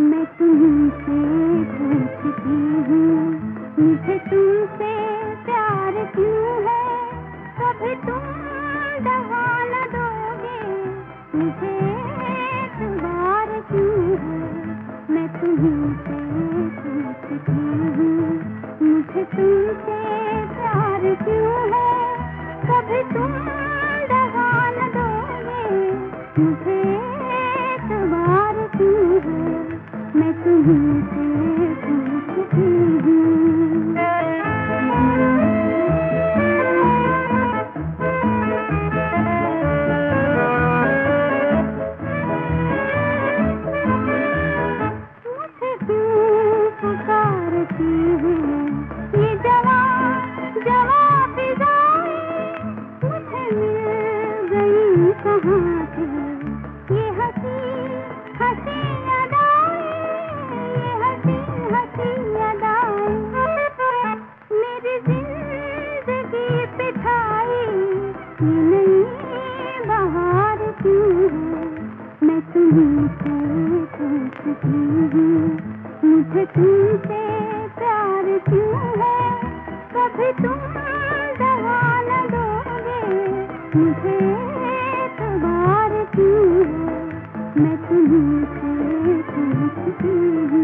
मैं पूछती हूँ, मुझे प्यार क्यों है? तुम दोगे, मुझे है? मैं पूछती हूँ, मुझे तुमसे प्यार क्यों है? मुझे तुमसे प्यार क्यों है? कभी तुम दवा न दोगे? मुझे तबार क्यों है? मैं तुम्हें पूछती हूँ।